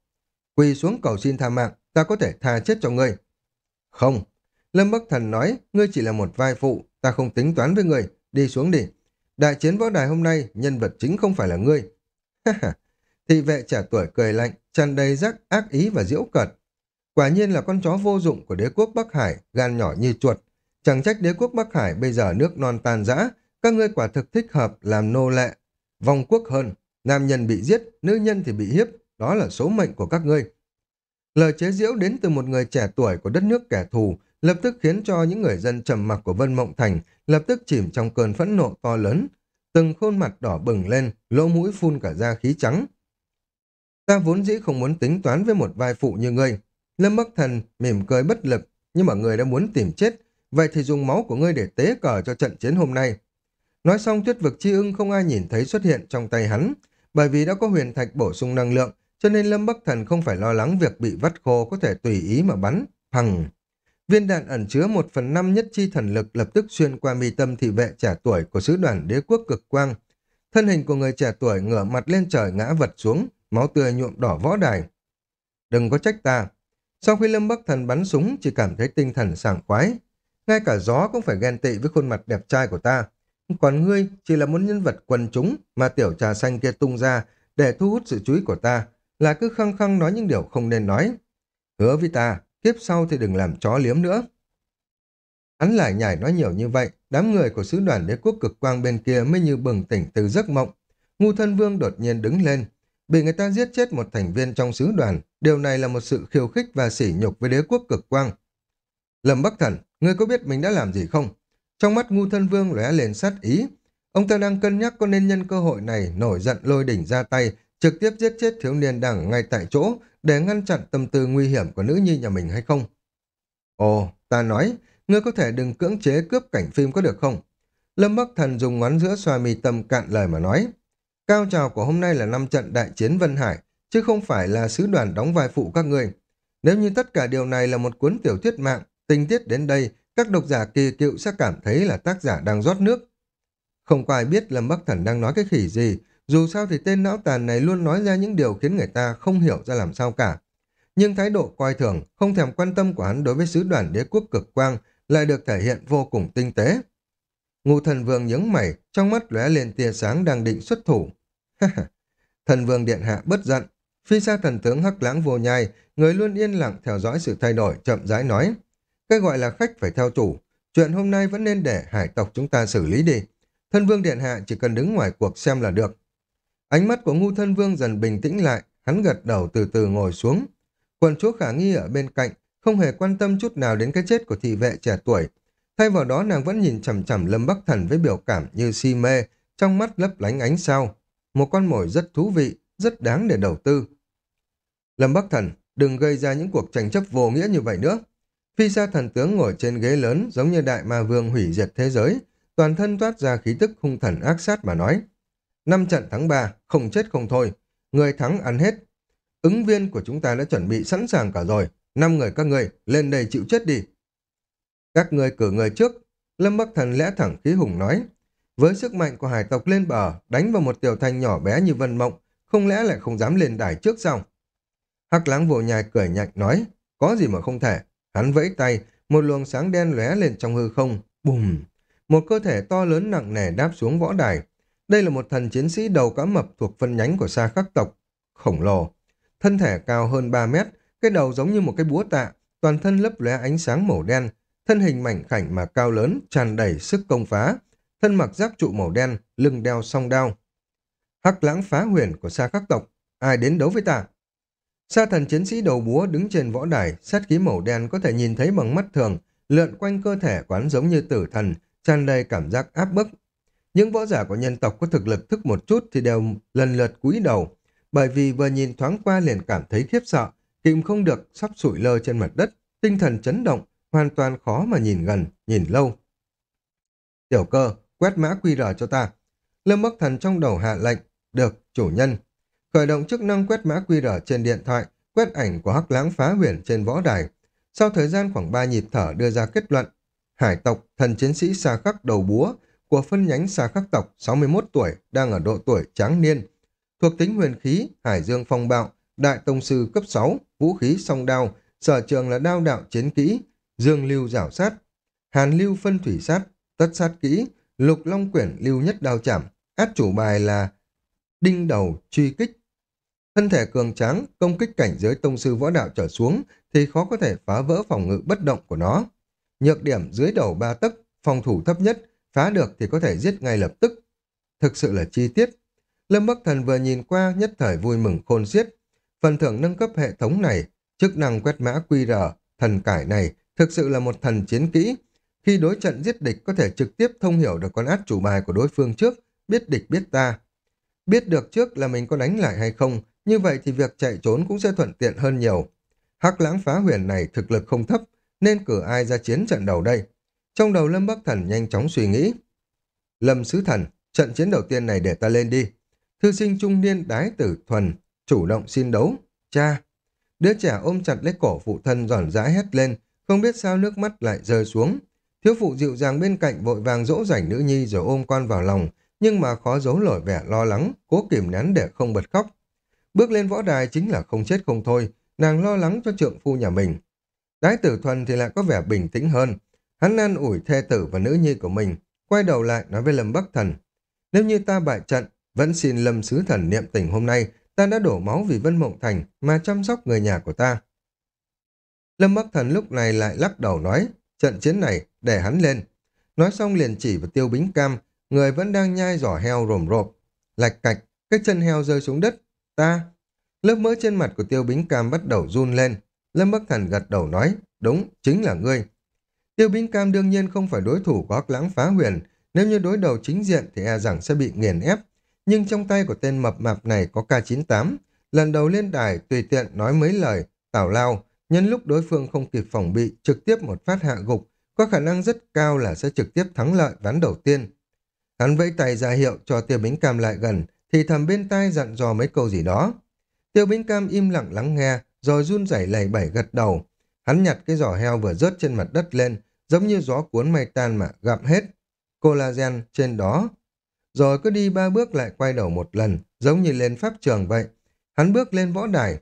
Quỳ xuống cầu xin tha mạng, ta có thể tha chết cho ngươi. Không. Lâm Bắc Thần nói, ngươi chỉ là một vai phụ, ta không tính toán với ngươi, đi xuống đi. Đại chiến võ đài hôm nay, nhân vật chính không phải là ngươi. Thị vệ trẻ tuổi cười lạnh, tràn đầy rắc ác ý và diễu cợt. Quả nhiên là con chó vô dụng của đế quốc Bắc Hải, gan nhỏ như chuột. Chẳng trách đế quốc Bắc Hải bây giờ nước non tan rã, các ngươi quả thực thích hợp làm nô lệ. Vòng quốc hơn, nam nhân bị giết, nữ nhân thì bị hiếp, đó là số mệnh của các ngươi. Lời chế giễu đến từ một người trẻ tuổi của đất nước kẻ thù, lập tức khiến cho những người dân trầm mặc của Vân Mộng Thành lập tức chìm trong cơn phẫn nộ to lớn. Từng khuôn mặt đỏ bừng lên, lỗ mũi phun cả da khí trắng. Ta vốn dĩ không muốn tính toán với một vai phụ như ngươi. Lâm Bắc Thần mỉm cười bất lực, nhưng mà người đã muốn tìm chết, vậy thì dùng máu của ngươi để tế cờ cho trận chiến hôm nay. Nói xong tuyết vực chi ưng không ai nhìn thấy xuất hiện trong tay hắn, bởi vì đã có huyền thạch bổ sung năng lượng, cho nên Lâm Bắc Thần không phải lo lắng việc bị vắt khô có thể tùy ý mà bắn. Phằng! Viên đạn ẩn chứa một phần năm nhất chi thần lực lập tức xuyên qua mi tâm thị vệ trẻ tuổi của sứ đoàn đế quốc cực quang. Thân hình của người trẻ tuổi ngửa mặt lên trời ngã vật xuống, máu tươi nhuộm đỏ võ đài. Đừng có trách ta. Sau khi Lâm Bắc Thần bắn súng chỉ cảm thấy tinh thần sảng khoái. Ngay cả gió cũng phải ghen tị với khuôn mặt đẹp trai của ta. Còn ngươi chỉ là một nhân vật quần chúng mà tiểu trà xanh kia tung ra để thu hút sự chú ý của ta, là cứ khăng khăng nói những điều không nên nói. Hứa với ta, kiếp sau thì đừng làm chó liếm nữa. Hắn lại nhảy nói nhiều như vậy, đám người của sứ đoàn đế quốc cực quang bên kia mới như bừng tỉnh từ giấc mộng. Ngu thân vương đột nhiên đứng lên, bị người ta giết chết một thành viên trong sứ đoàn, điều này là một sự khiêu khích và sỉ nhục với đế quốc cực quang. Lâm Bắc Thần, ngươi có biết mình đã làm gì không? Trong mắt ngu thân vương lóe lên sát ý, Ông ta đang cân nhắc có nên nhân cơ hội này nổi giận lôi đỉnh ra tay trực tiếp giết chết thiếu niên đang ngay tại chỗ để ngăn chặn tâm tư nguy hiểm của nữ nhi nhà mình hay không? Ồ, ta nói, ngươi có thể đừng cưỡng chế cướp cảnh phim có được không? Lâm Bắc Thần dùng ngón giữa xoa mi tâm cạn lời mà nói. Cao trào của hôm nay là năm trận đại chiến Vân Hải, chứ không phải là sứ đoàn đóng vai phụ các người Nếu như tất cả điều này là một cuốn tiểu thuyết mạng, tình tiết đến đây, các độc giả kỳ cựu sẽ cảm thấy là tác giả đang rót nước. Không có ai biết Lâm Bắc Thần đang nói cái khỉ gì, dù sao thì tên não tàn này luôn nói ra những điều khiến người ta không hiểu ra làm sao cả. Nhưng thái độ coi thường, không thèm quan tâm của hắn đối với sứ đoàn đế quốc cực quang lại được thể hiện vô cùng tinh tế. Ngụ thần vương nhướng mày, trong mắt lóe lên tia sáng đang định xuất thủ. thần vương điện hạ bất giận. Phi xa thần tướng hắc lãng vô nhai, người luôn yên lặng theo dõi sự thay đổi, chậm rãi nói. Cái gọi là khách phải theo chủ. Chuyện hôm nay vẫn nên để hải tộc chúng ta xử lý đi. Thân vương điện hạ chỉ cần đứng ngoài cuộc xem là được. Ánh mắt của ngu thân vương dần bình tĩnh lại, hắn gật đầu từ từ ngồi xuống. Quần chúa khả nghi ở bên cạnh, không hề quan tâm chút nào đến cái chết của thị vệ trẻ tuổi. Thay vào đó nàng vẫn nhìn chằm chằm Lâm Bắc Thần với biểu cảm như si mê, trong mắt lấp lánh ánh sao. Một con mồi rất thú vị, rất đáng để đầu tư. Lâm Bắc Thần, đừng gây ra những cuộc tranh chấp vô nghĩa như vậy nữa. Phi sa thần tướng ngồi trên ghế lớn giống như đại ma vương hủy diệt thế giới, toàn thân toát ra khí tức hung thần ác sát mà nói. Năm trận thắng ba, không chết không thôi. Người thắng ăn hết. Ứng viên của chúng ta đã chuẩn bị sẵn sàng cả rồi. Năm người các người, lên đây chịu chết đi. Các người cử người trước. Lâm Bắc Thần lẽ thẳng khí hùng nói. Với sức mạnh của hải tộc lên bờ, đánh vào một tiểu thành nhỏ bé như Vân Mộng, không lẽ lại không dám lên đài trước sao? Hắc Lãng vô nhai cười nhạnh nói, có gì mà không thể. Hắn vẫy tay, một luồng sáng đen lóe lên trong hư không, bùm. Một cơ thể to lớn nặng nề đáp xuống võ đài, đây là một thần chiến sĩ đầu cá mập thuộc phân nhánh của xa khắc tộc, khổng lồ. Thân thể cao hơn 3 mét, cái đầu giống như một cái búa tạ, toàn thân lấp lóe ánh sáng màu đen, thân hình mảnh khảnh mà cao lớn, tràn đầy sức công phá, thân mặc giáp trụ màu đen, lưng đeo song đao. Hắc lãng phá huyền của xa khắc tộc, ai đến đấu với ta? Sa thần chiến sĩ đầu búa đứng trên võ đài, sát khí màu đen có thể nhìn thấy bằng mắt thường, lượn quanh cơ thể quán giống như tử thần, tràn đầy cảm giác áp bức, những võ giả của nhân tộc có thực lực thức một chút thì đều lần lượt cúi đầu, bởi vì vừa nhìn thoáng qua liền cảm thấy khiếp sợ, kìm không được sắp sụi lơ trên mặt đất, tinh thần chấn động, hoàn toàn khó mà nhìn gần, nhìn lâu. Tiểu cơ, quét mã QR cho ta. Lâm Bắc Thần trong đầu hạ lệnh, được, chủ nhân. Khởi động chức năng quét mã QR trên điện thoại, quét ảnh của hắc lãng phá huyền trên võ đài. Sau thời gian khoảng 3 nhịp thở đưa ra kết luận, hải tộc, thần chiến sĩ xa khắc đầu búa, của phân nhánh xa khắc tộc 61 tuổi đang ở độ tuổi tráng niên. Thuộc tính huyền khí, hải dương phong bạo, đại tông sư cấp 6, vũ khí song đao, sở trường là đao đạo chiến kỹ, dương lưu giảo sát, hàn lưu phân thủy sát, tất sát kỹ, lục long quyển lưu nhất đao chạm, át chủ bài là đinh đầu truy kích. Thân thể cường tráng, công kích cảnh giới tông sư võ đạo trở xuống thì khó có thể phá vỡ phòng ngự bất động của nó. Nhược điểm dưới đầu ba tấc, phòng thủ thấp nhất, phá được thì có thể giết ngay lập tức. Thực sự là chi tiết. Lâm Bắc Thần vừa nhìn qua nhất thời vui mừng khôn xiết. Phần thưởng nâng cấp hệ thống này, chức năng quét mã QR, thần cải này thực sự là một thần chiến kỹ. Khi đối trận giết địch có thể trực tiếp thông hiểu được con át chủ bài của đối phương trước, biết địch biết ta. Biết được trước là mình có đánh lại hay không, như vậy thì việc chạy trốn cũng sẽ thuận tiện hơn nhiều. Hắc lãng phá huyền này thực lực không thấp, nên cử ai ra chiến trận đầu đây. Trong đầu Lâm Bắc Thần nhanh chóng suy nghĩ. Lâm Sứ Thần, trận chiến đầu tiên này để ta lên đi. Thư sinh trung niên đái tử thuần, chủ động xin đấu. Cha! Đứa trẻ ôm chặt lấy cổ phụ thân giòn giã hét lên, không biết sao nước mắt lại rơi xuống. Thiếu phụ dịu dàng bên cạnh vội vàng dỗ dành nữ nhi rồi ôm con vào lòng, nhưng mà khó giấu nổi vẻ lo lắng, cố kìm nén để không bật khóc. Bước lên võ đài chính là không chết không thôi, nàng lo lắng cho trượng phu nhà mình. Đái tử thuần thì lại có vẻ bình tĩnh hơn, Hắn an ủi thê tử và nữ nhi của mình, quay đầu lại nói với Lâm Bắc Thần. Nếu như ta bại trận, vẫn xin Lâm Sứ Thần niệm tình hôm nay, ta đã đổ máu vì Vân Mộng Thành mà chăm sóc người nhà của ta. Lâm Bắc Thần lúc này lại lắc đầu nói, trận chiến này để hắn lên. Nói xong liền chỉ vào tiêu bính cam, người vẫn đang nhai giỏ heo rồm rộp. Lạch cạch, cái chân heo rơi xuống đất. Ta! Lớp mỡ trên mặt của tiêu bính cam bắt đầu run lên. Lâm Bắc Thần gật đầu nói, đúng, chính là ngươi. Tiêu Bính Cam đương nhiên không phải đối thủ của Lãng Phá Huyền, nếu như đối đầu chính diện thì e rằng sẽ bị nghiền ép. nhưng trong tay của tên mập mạp này có K98. Lần đầu lên đài, tùy tiện nói mấy lời, tảo lao, nhân lúc đối phương không kịp phòng bị, trực tiếp một phát hạ gục, có khả năng rất cao là sẽ trực tiếp thắng lợi ván đầu tiên. Hắn vẫy tay ra hiệu cho tiêu bính cam lại gần, thì thầm bên tai dặn dò mấy câu gì đó. Tiêu bính cam im lặng lắng nghe, rồi run rẩy lầy bẩy gật đầu. Hắn nhặt cái giỏ heo vừa rớt trên mặt đất lên, giống như gió cuốn mây tan mà gặm hết. Collagen trên đó. Rồi cứ đi ba bước lại quay đầu một lần, giống như lên pháp trường vậy. Hắn bước lên võ đài.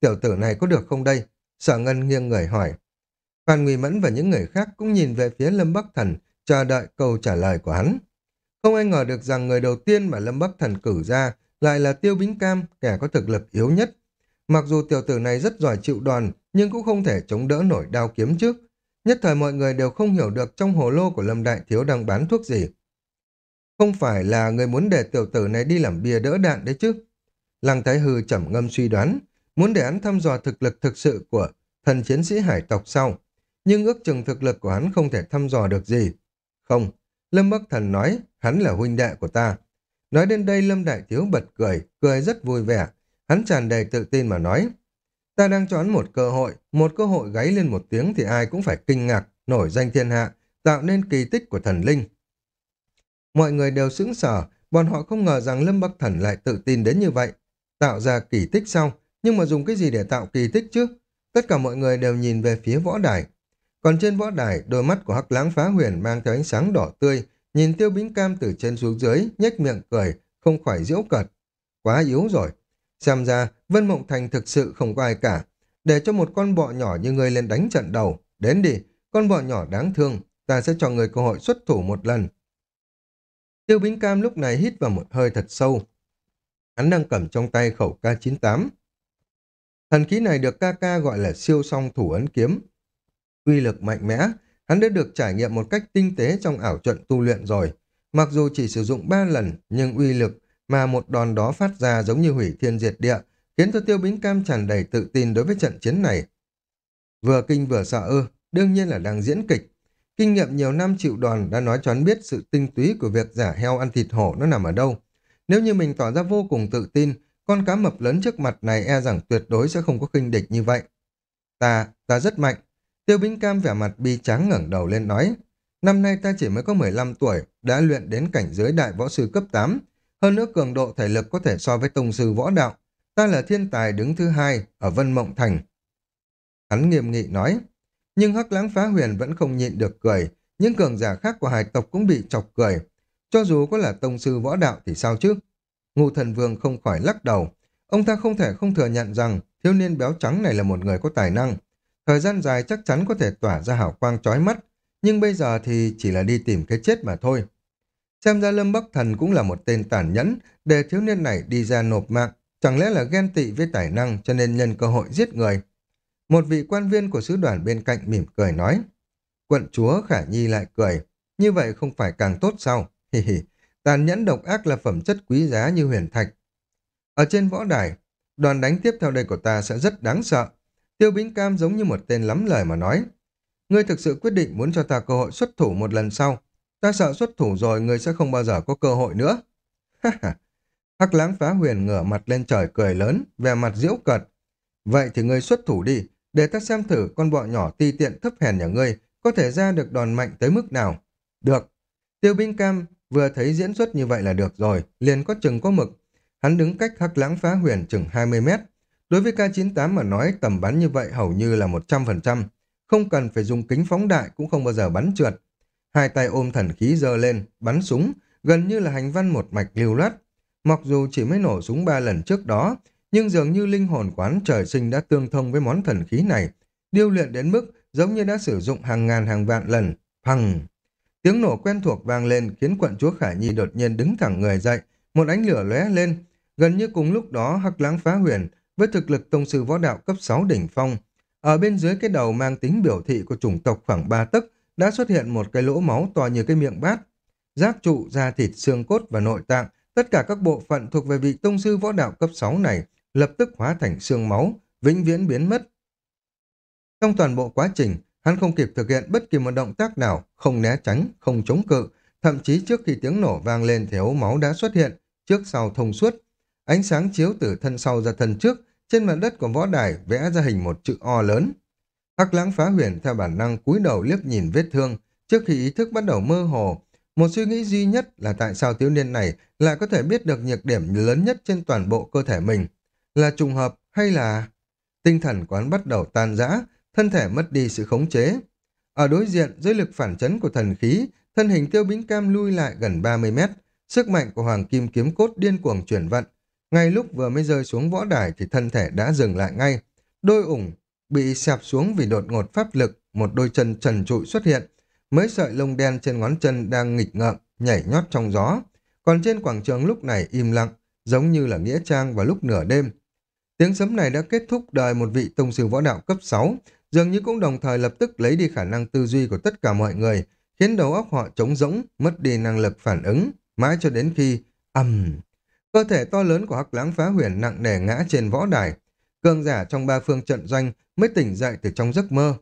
Tiểu tử này có được không đây? Sở Ngân nghiêng người hỏi. Phan Nguy Mẫn và những người khác cũng nhìn về phía Lâm Bắc Thần, chờ đợi câu trả lời của hắn. Không ai ngờ được rằng người đầu tiên mà Lâm Bắc Thần cử ra lại là Tiêu Bính Cam, kẻ có thực lực yếu nhất. Mặc dù tiểu tử này rất giỏi chịu đòn, nhưng cũng không thể chống đỡ nổi đao kiếm trước. Nhất thời mọi người đều không hiểu được trong hồ lô của Lâm Đại Thiếu đang bán thuốc gì. Không phải là người muốn để tiểu tử này đi làm bia đỡ đạn đấy chứ. Lăng Thái Hư trầm ngâm suy đoán, muốn để hắn thăm dò thực lực thực sự của thần chiến sĩ hải tộc sau. Nhưng ước chừng thực lực của hắn không thể thăm dò được gì. Không, Lâm Bắc Thần nói, hắn là huynh đệ của ta. Nói đến đây Lâm Đại Thiếu bật cười, cười rất vui vẻ. Hắn tràn đầy tự tin mà nói, ta đang cho hắn một cơ hội, một cơ hội gáy lên một tiếng thì ai cũng phải kinh ngạc, nổi danh thiên hạ, tạo nên kỳ tích của thần linh. Mọi người đều sững sờ, bọn họ không ngờ rằng Lâm Bắc Thần lại tự tin đến như vậy. Tạo ra kỳ tích xong, nhưng mà dùng cái gì để tạo kỳ tích chứ? Tất cả mọi người đều nhìn về phía võ đài. Còn trên võ đài, đôi mắt của Hắc Lãng Phá Huyền mang theo ánh sáng đỏ tươi, nhìn Tiêu Bính Cam từ trên xuống dưới, nhếch miệng cười, không khỏi giễu cợt. Quá yếu rồi. Xem ra, Vân Mộng Thành thực sự không có ai cả. Để cho một con bọ nhỏ như ngươi lên đánh trận đầu. Đến đi, con bọ nhỏ đáng thương, ta sẽ cho người cơ hội xuất thủ một lần. Tiêu Bính Cam lúc này hít vào một hơi thật sâu. Hắn đang cầm trong tay khẩu K98. Thần khí này được ca ca gọi là siêu song thủ ấn kiếm. Uy lực mạnh mẽ, hắn đã được trải nghiệm một cách tinh tế trong ảo trận tu luyện rồi. Mặc dù chỉ sử dụng 3 lần, nhưng uy lực mà một đòn đó phát ra giống như hủy thiên diệt địa, khiến cho Tiêu Bính Cam tràn đầy tự tin đối với trận chiến này. Vừa kinh vừa sợ ư, đương nhiên là đang diễn kịch. Kinh nghiệm nhiều năm chịu đòn đã nói cho hắn biết sự tinh túy của việc giả heo ăn thịt hổ nó nằm ở đâu. Nếu như mình tỏ ra vô cùng tự tin, con cá mập lớn trước mặt này e rằng tuyệt đối sẽ không có khinh địch như vậy. Ta, ta rất mạnh. Tiêu Bính Cam vẻ mặt bi trắng ngẩng đầu lên nói. Năm nay ta chỉ mới có 15 tuổi, đã luyện đến cảnh giới đại võ sư cấp 8. Hơn nữa cường độ thể lực có thể so với tông sư võ đạo. Ta là thiên tài đứng thứ hai ở Vân Mộng Thành. Hắn nghiêm nghị nói. Nhưng Hắc Lãng Phá Huyền vẫn không nhịn được cười. Những cường giả khác của hải tộc cũng bị chọc cười. Cho dù có là tông sư võ đạo thì sao chứ? Ngụ thần vương không khỏi lắc đầu. Ông ta không thể không thừa nhận rằng thiếu niên béo trắng này là một người có tài năng. Thời gian dài chắc chắn có thể tỏa ra hào quang chói mắt, nhưng bây giờ thì chỉ là đi tìm cái chết mà thôi. Xem ra Lâm Bắc Thần cũng là một tên tàn nhẫn, để thiếu niên này đi ra nộp mạng, chẳng lẽ là ghen tị với tài năng cho nên nhân cơ hội giết người. Một vị quan viên của sứ đoàn bên cạnh mỉm cười nói. Quận chúa Khả Nhi lại cười, như vậy không phải càng tốt sao? hì hì, tàn nhẫn độc ác là phẩm chất quý giá như huyền thạch. Ở trên võ đài, đoàn đánh tiếp theo đây của ta sẽ rất đáng sợ. Tiêu Bính Cam giống như một tên lắm lời mà nói. Ngươi thực sự quyết định muốn cho ta cơ hội xuất thủ một lần sau. Ta sợ xuất thủ rồi ngươi sẽ không bao giờ có cơ hội nữa. Hắc lãng phá huyền ngửa mặt lên trời cười lớn, vẻ mặt diễu cợt. Vậy thì ngươi xuất thủ đi, để ta xem thử con bọ nhỏ ti tiện thấp hèn nhà ngươi có thể ra được đòn mạnh tới mức nào. Được. Tiêu Bính Cam vừa thấy diễn xuất như vậy là được rồi, liền có chừng có mực. Hắn đứng cách hắc lãng phá huyền chừng 20 mét, Đối với K-98 mà nói tầm bắn như vậy hầu như là 100%, không cần phải dùng kính phóng đại cũng không bao giờ bắn trượt. Hai tay ôm thần khí dơ lên, bắn súng, gần như là hành văn một mạch lưu loát. Mặc dù chỉ mới nổ súng ba lần trước đó, nhưng dường như linh hồn quán trời sinh đã tương thông với món thần khí này, điêu luyện đến mức giống như đã sử dụng hàng ngàn hàng vạn lần. phằng Tiếng nổ quen thuộc vang lên khiến quận chúa khải Nhi đột nhiên đứng thẳng người dậy, một ánh lửa lóe lên. Gần như cùng lúc đó Hắc Lãng Phá Huyền với thực lực tông sư võ đạo cấp 6 đỉnh phong. Ở bên dưới cái đầu mang tính biểu thị của chủng tộc khoảng 3 tấc đã xuất hiện một cái lỗ máu to như cái miệng bát. Giáp trụ, da thịt, xương cốt và nội tạng, tất cả các bộ phận thuộc về vị tông sư võ đạo cấp 6 này lập tức hóa thành xương máu, vĩnh viễn biến mất. Trong toàn bộ quá trình, hắn không kịp thực hiện bất kỳ một động tác nào, không né tránh, không chống cự, thậm chí trước khi tiếng nổ vang lên thì ấu máu đã xuất hiện, trước sau thông suốt. Ánh sáng chiếu từ thân sau ra thân trước, trên mặt đất của võ đài vẽ ra hình một chữ O lớn. Hắc lãng phá huyền theo bản năng cúi đầu liếc nhìn vết thương, trước khi ý thức bắt đầu mơ hồ. Một suy nghĩ duy nhất là tại sao thiếu niên này lại có thể biết được nhược điểm lớn nhất trên toàn bộ cơ thể mình. Là trùng hợp hay là... Tinh thần quán bắt đầu tan rã, thân thể mất đi sự khống chế. Ở đối diện, dưới lực phản chấn của thần khí, thân hình tiêu bính cam lui lại gần 30 mét. Sức mạnh của hoàng kim kiếm cốt điên cuồng chuyển vận. Ngay lúc vừa mới rơi xuống võ đài thì thân thể đã dừng lại ngay. Đôi ủng bị xẹp xuống vì đột ngột pháp lực, một đôi chân trần trụi xuất hiện. Mấy sợi lông đen trên ngón chân đang nghịch ngợm, nhảy nhót trong gió. Còn trên quảng trường lúc này im lặng, giống như là nghĩa trang vào lúc nửa đêm. Tiếng sấm này đã kết thúc đời một vị tông sư võ đạo cấp 6, dường như cũng đồng thời lập tức lấy đi khả năng tư duy của tất cả mọi người, khiến đầu óc họ trống rỗng, mất đi năng lực phản ứng, mãi cho đến khi ầm. Cơ thể to lớn của Hắc Lãng Phá Huyền nặng nề ngã trên võ đài. Cường giả trong ba phương trận doanh mới tỉnh dậy từ trong giấc mơ.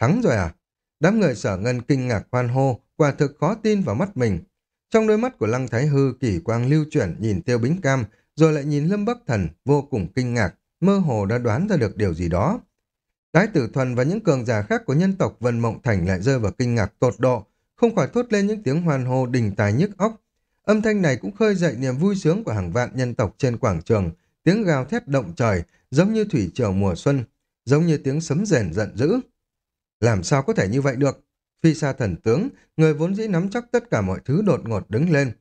Thắng rồi à? Đám người sở ngân kinh ngạc hoan hô, quả thực khó tin vào mắt mình. Trong đôi mắt của Lăng Thái Hư kỳ quang lưu chuyển nhìn Tiêu Bính Cam, rồi lại nhìn Lâm Bắc Thần vô cùng kinh ngạc, mơ hồ đã đoán ra được điều gì đó. Đái tử thuần và những cường giả khác của nhân tộc Vân Mộng Thành lại rơi vào kinh ngạc tột độ, không khỏi thốt lên những tiếng hoan hô đình tài nhức óc. Âm thanh này cũng khơi dậy niềm vui sướng của hàng vạn nhân tộc trên quảng trường, tiếng gào thét động trời, giống như thủy triều mùa xuân, giống như tiếng sấm rền giận dữ. Làm sao có thể như vậy được? Phi Sa thần tướng, người vốn dĩ nắm chắc tất cả mọi thứ đột ngột đứng lên.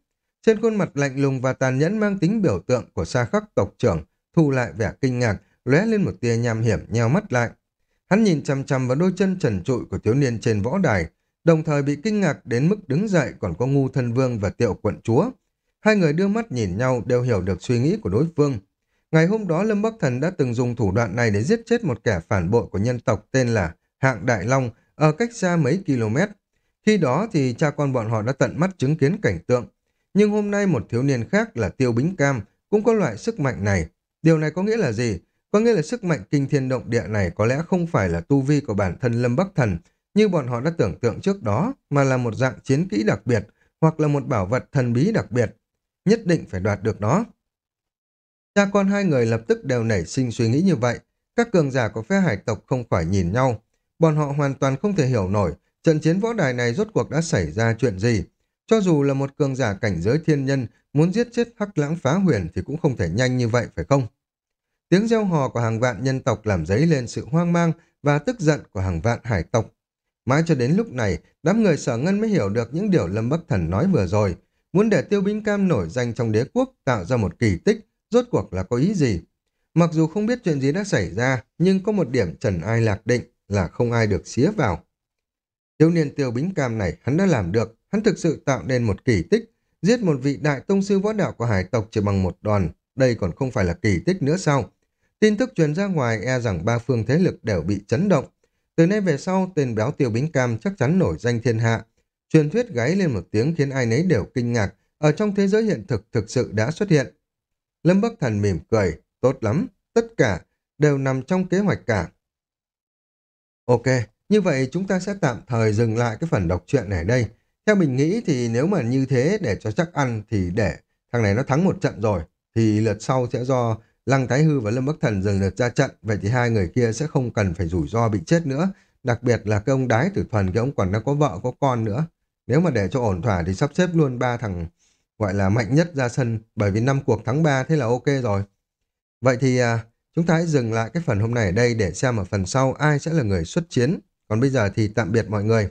Trên khuôn mặt lạnh lùng và tàn nhẫn mang tính biểu tượng của Sa khắc tộc trưởng, thu lại vẻ kinh ngạc, lóe lên một tia nham hiểm nheo mắt lại. Hắn nhìn chăm chăm vào đôi chân trần trụi của thiếu niên trên võ đài, đồng thời bị kinh ngạc đến mức đứng dậy còn có ngu thân vương và tiệu quận chúa. Hai người đưa mắt nhìn nhau đều hiểu được suy nghĩ của đối phương. Ngày hôm đó, Lâm Bắc Thần đã từng dùng thủ đoạn này để giết chết một kẻ phản bội của nhân tộc tên là Hạng Đại Long ở cách xa mấy km. Khi đó thì cha con bọn họ đã tận mắt chứng kiến cảnh tượng. Nhưng hôm nay một thiếu niên khác là Tiêu Bính Cam cũng có loại sức mạnh này. Điều này có nghĩa là gì? Có nghĩa là sức mạnh kinh thiên động địa này có lẽ không phải là tu vi của bản thân Lâm Bắc Thần như bọn họ đã tưởng tượng trước đó, mà là một dạng chiến kỹ đặc biệt hoặc là một bảo vật thần bí đặc biệt. Nhất định phải đoạt được nó. Cha con hai người lập tức đều nảy sinh suy nghĩ như vậy. Các cường giả của phe hải tộc không phải nhìn nhau. Bọn họ hoàn toàn không thể hiểu nổi trận chiến võ đài này rốt cuộc đã xảy ra chuyện gì. Cho dù là một cường giả cảnh giới thiên nhân muốn giết chết hắc lãng phá huyền thì cũng không thể nhanh như vậy phải không? Tiếng reo hò của hàng vạn nhân tộc làm dấy lên sự hoang mang và tức giận của hàng vạn hải tộc. Mãi cho đến lúc này, đám người sở ngân mới hiểu được những điều Lâm Bắc Thần nói vừa rồi. Muốn để tiêu binh cam nổi danh trong đế quốc tạo ra một kỳ tích, rốt cuộc là có ý gì? Mặc dù không biết chuyện gì đã xảy ra, nhưng có một điểm trần ai lạc định là không ai được xía vào. Thiếu niên tiêu bính cam này hắn đã làm được, hắn thực sự tạo nên một kỳ tích, giết một vị đại tông sư võ đạo của hải tộc chỉ bằng một đòn, đây còn không phải là kỳ tích nữa sao? Tin tức truyền ra ngoài e rằng ba phương thế lực đều bị chấn động. Từ nay về sau, tên béo tiêu bính cam chắc chắn nổi danh thiên hạ. Truyền thuyết gáy lên một tiếng khiến ai nấy đều kinh ngạc, ở trong thế giới hiện thực thực sự đã xuất hiện. Lâm Bắc Thần mỉm cười, tốt lắm, tất cả đều nằm trong kế hoạch cả. Ok, như vậy chúng ta sẽ tạm thời dừng lại cái phần đọc truyện này đây. Theo mình nghĩ thì nếu mà như thế để cho chắc ăn thì để thằng này nó thắng một trận rồi thì lượt sau sẽ do Lăng Thái Hư và Lâm Bắc Thần dần lượt ra trận, vậy thì hai người kia sẽ không cần phải rủi ro bị chết nữa. Đặc biệt là cái ông đái tử thuần, cái ông còn đang có vợ, có con nữa. Nếu mà để cho ổn thỏa thì sắp xếp luôn ba thằng gọi là mạnh nhất ra sân, bởi vì năm cuộc thắng ba thế là ok rồi. Vậy thì à, chúng ta hãy dừng lại cái phần hôm nay ở đây để xem ở phần sau ai sẽ là người xuất chiến. Còn bây giờ thì tạm biệt mọi người.